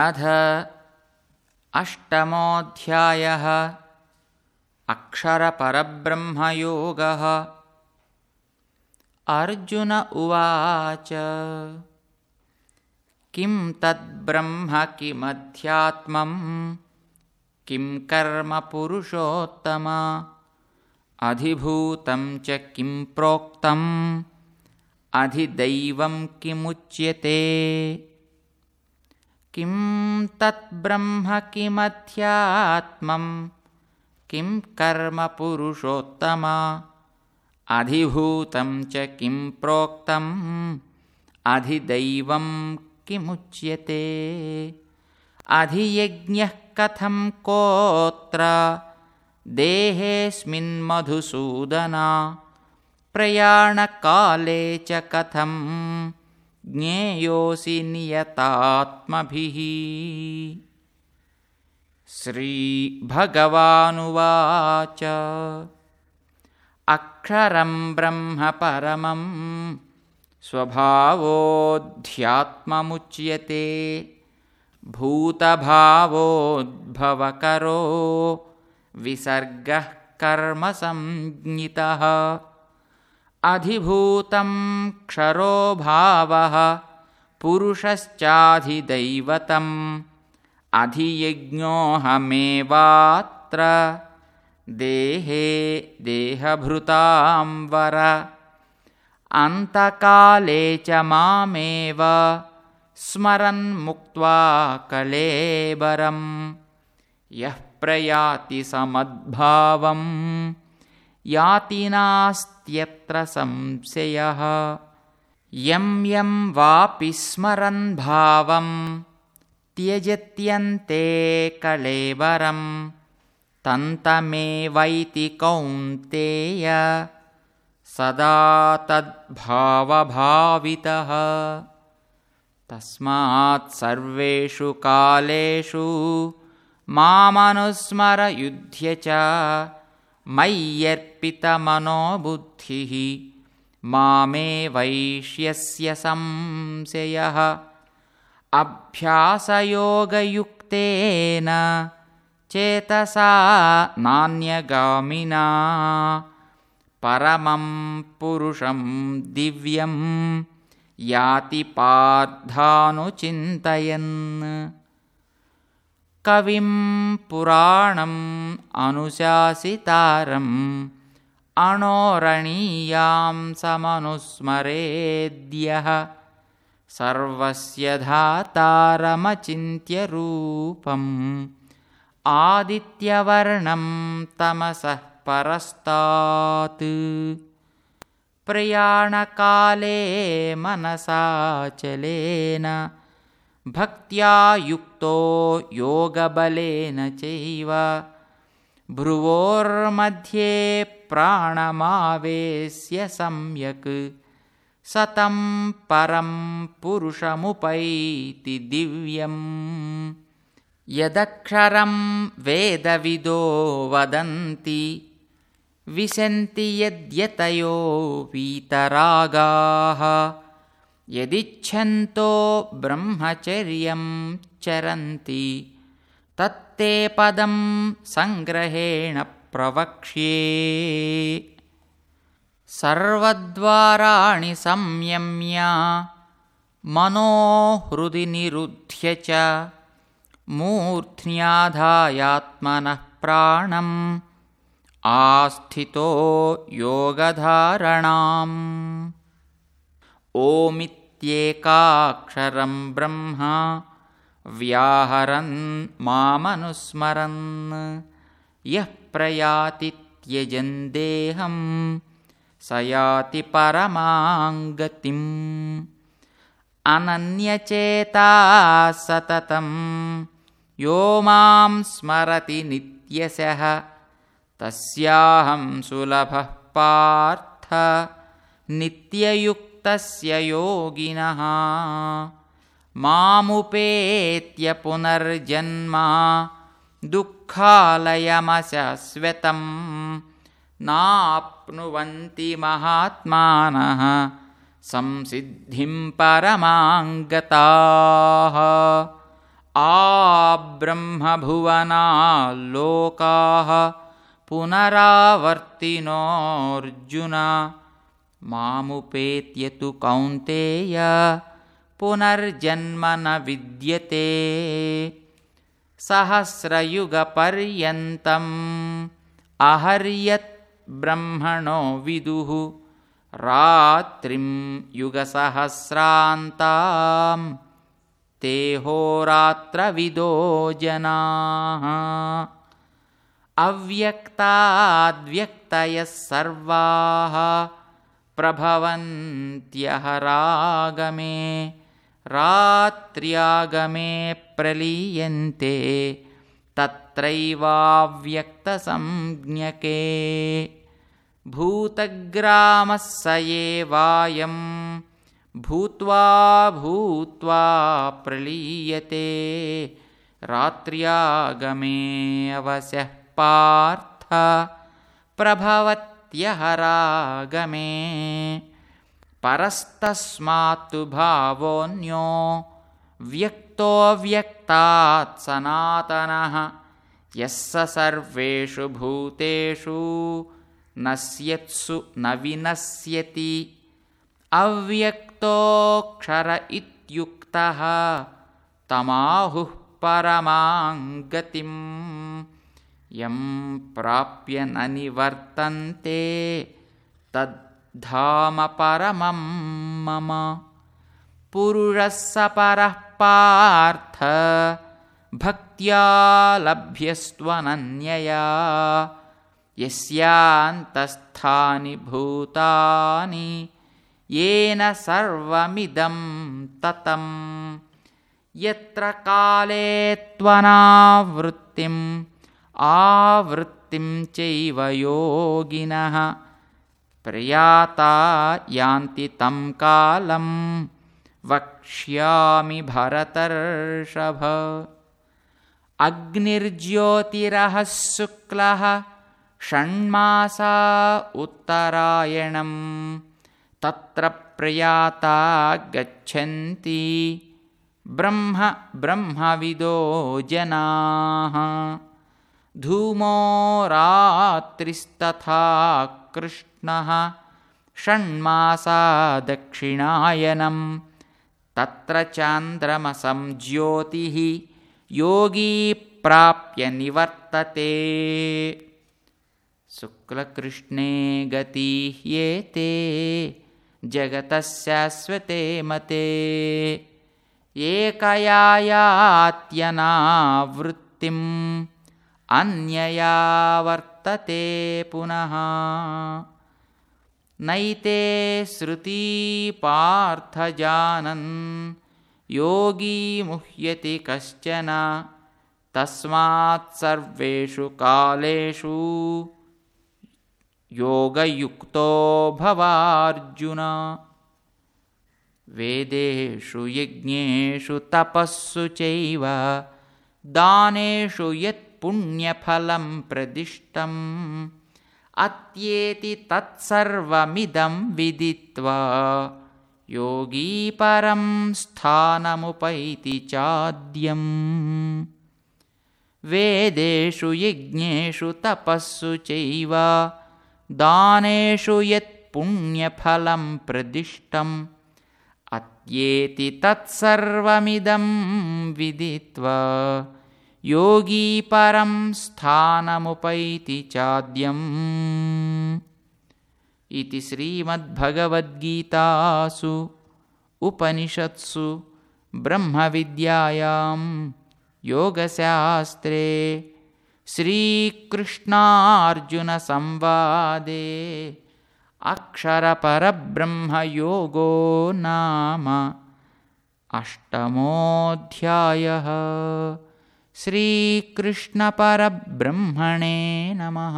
अध अष्टमोऽध्यायः अक्षरपरब्रह्मयोगः। अर्जुन उवाच किं तद्ब्रह्म किमध्यात्मं किं कर्मपुरुषोत्तम अधिभूतं च किं प्रोक्तम् अधिदैवं किमुच्यते किं तत्ब्रह्म किमध्यात्मं किं कर्मपुरुषोत्तम अधिभूतं च किं प्रोक्तम्? अधिदैवं किमुच्यते? अधियज्ञः कथं कोऽत्र देहेऽस्मिन्मधुसूदना प्रयाणकाले च कथं ज्ञेयोऽसि नियतात्मभिः। श्रीभगवानुवाच। अक्षरं ब्रह्म परमं स्वभावोऽध्यात्ममुच्यते भूतभावोद्भवकरो विसर्गः कर्मसंज्ञितः अधिभूतं क्षरो भावः पुरुषश्चाधिदैवतम् अधियज्ञोऽहमेवात्र देहे देहभृतां वर। अन्तकाले च मामेव स्मरन्मुक्त्वा कलेबरं यः प्रयाति समद्भावम् याति नास्त्यत्र संशयः। यं यं वापि स्मरन् भावं त्यजत्यन्ते कलेवरं तन्तमेवैति कौन्तेय सदा तद्भावभावितः। तस्मात् सर्वेषु कालेषु मामनुस्मरयुध्य च मय्यर्पितमनोबुद्धिः मामे वैष्यस्य संशयः। अभ्यासयोगयुक्तेन चेतसा नान्यगामिना। परमं पुरुषं दिव्यं याति पार्थानुचिन्तयन् कविं पुराणम् अनुशासितारम् अणोरणीयां समनुस्मरेद्यः सर्वस्य धातारमचिन्त्यरूपम् आदित्यवर्णं तमसः परस्तात् प्रयाणकाले मनसाचलेन भक्त्या युक्तो योगबलेन चैव। भ्रुवोर्मध्ये प्राणमावेश्य सम्यक्। सतं परं पुरुषमुपैति दिव्यम् यदक्षरं वेदविदो वदन्ति। विशन्ति यद्यतयो वीतरागाः यदिच्छन्तो ब्रह्मचर्यं चरन्ति तत्ते पदं सङ्ग्रहेण प्रवक्ष्ये। सर्वद्वाराणि संयम्य मनोहृदि निरुध्य च मूर्ध्न्याधायात्मनः प्राणम् आस्थितो योगधारणाम् ओमित्येकाक्षरं ब्रह्म व्याहरन् मामनुस्मरन्। यः प्रयाति त्यजन् देहं स याति परमाङ्गतिम्। अनन्यचेता सततं यो मां स्मरति नित्यशः। तस्याहं सुलभः पार्थ नित्ययुक्तस्य योगिनः। मामुपेत्य पुनर्जन्म दुःखालयमशश्वतं नाप्नुवन्ति महात्मानः संसिद्धिं परमाङ्गताः। आब्रह्मभुवनाल्लोकाः पुनरावर्तिनोऽर्जुन मामुपेत्य तु कौन्तेय पुनर्जन्म न विद्यते। सहस्रयुगपर्यन्तम् अहर्यत् ब्रह्मणो विदुः रात्रिं युगसहस्रान्तां ते होरात्रविदो जनाः। अव्यक्ताद्व्यक्तयः सर्वाः प्रभवन्त्यहरागमे रात्र्यागमे प्रलीयन्ते तत्रैवाव्यक्तसंज्ञके। भूतग्रामः स एवायं भूत्वा भूत्वा प्रलीयते। रात्र्यागमे अवस्यः पार्थ प्रभवत्यहरागमे परस्तस्मात्तु भावोऽन्यो व्यक्तोऽव्यक्तात् सनातनः। यः स सर्वेषु भूतेषु नश्यत्सु न विनश्यति अव्यक्तोऽक्षर इत्युक्तः तमाहुः परमां गतिं यं प्राप्य न निवर्तन्ते तद्धाम परमं मम। पुरुषः स परः पार्थ भक्त्या लभ्यस्त्वनन्यया। यस्यान्तस्थानि भूतानि येन सर्वमिदं ततं यत्र काले त्वनावृत्तिम् आवृत्तिं चैव योगिनः। प्रयाता यान्ति तं कालं वक्ष्यामि भरतर्षभ। अग्निर्ज्योतिरः शुक्लः षण्मासा उत्तरायणं तत्र प्रयाता गच्छन्ति। ब्रह्म ब्रह्मविदो जनाः धूमो रात्रिस्तथा कृष्णः षण्मासा दक्षिणायनं तत्र चान्द्रमसं ज्योतिः योगी प्राप्य निवर्तते। शुक्लकृष्णे गतिह्येते जगतः शाश्वते मते। एकया यात्यनावृत्तिम् अन्यया वर्तते पुनः। नैते श्रुती पार्थजानन् योगी मुह्यति कश्चन। तस्मात् सर्वेषु कालेषु योगयुक्तो भवार्जुन। वेदेषु यज्ञेषु तपःसु चैव दानेषु यत्पुण्यफलं प्रदिष्टम् अत्येति तत्सर्वमिदं विदित्वा योगी परं स्थानमुपैति चाद्यम्। वेदेषु यज्ञेषु तपःसु चैव दानेषु यत्पुण्यफलं प्रदिष्टम् अत्येति तत्सर्वमिदं विदित्वा योगी परं स्थानमुपैति चाद्यम्। इति श्रीमद्भगवद्गीतासु उपनिषत्सु ब्रह्मविद्यायां योगशास्त्रे श्रीकृष्णार्जुनसंवादे अक्षरपरब्रह्मयोगो नाम अष्टमोऽध्यायः श्रीकृष्णपरब्रह्मणे नमः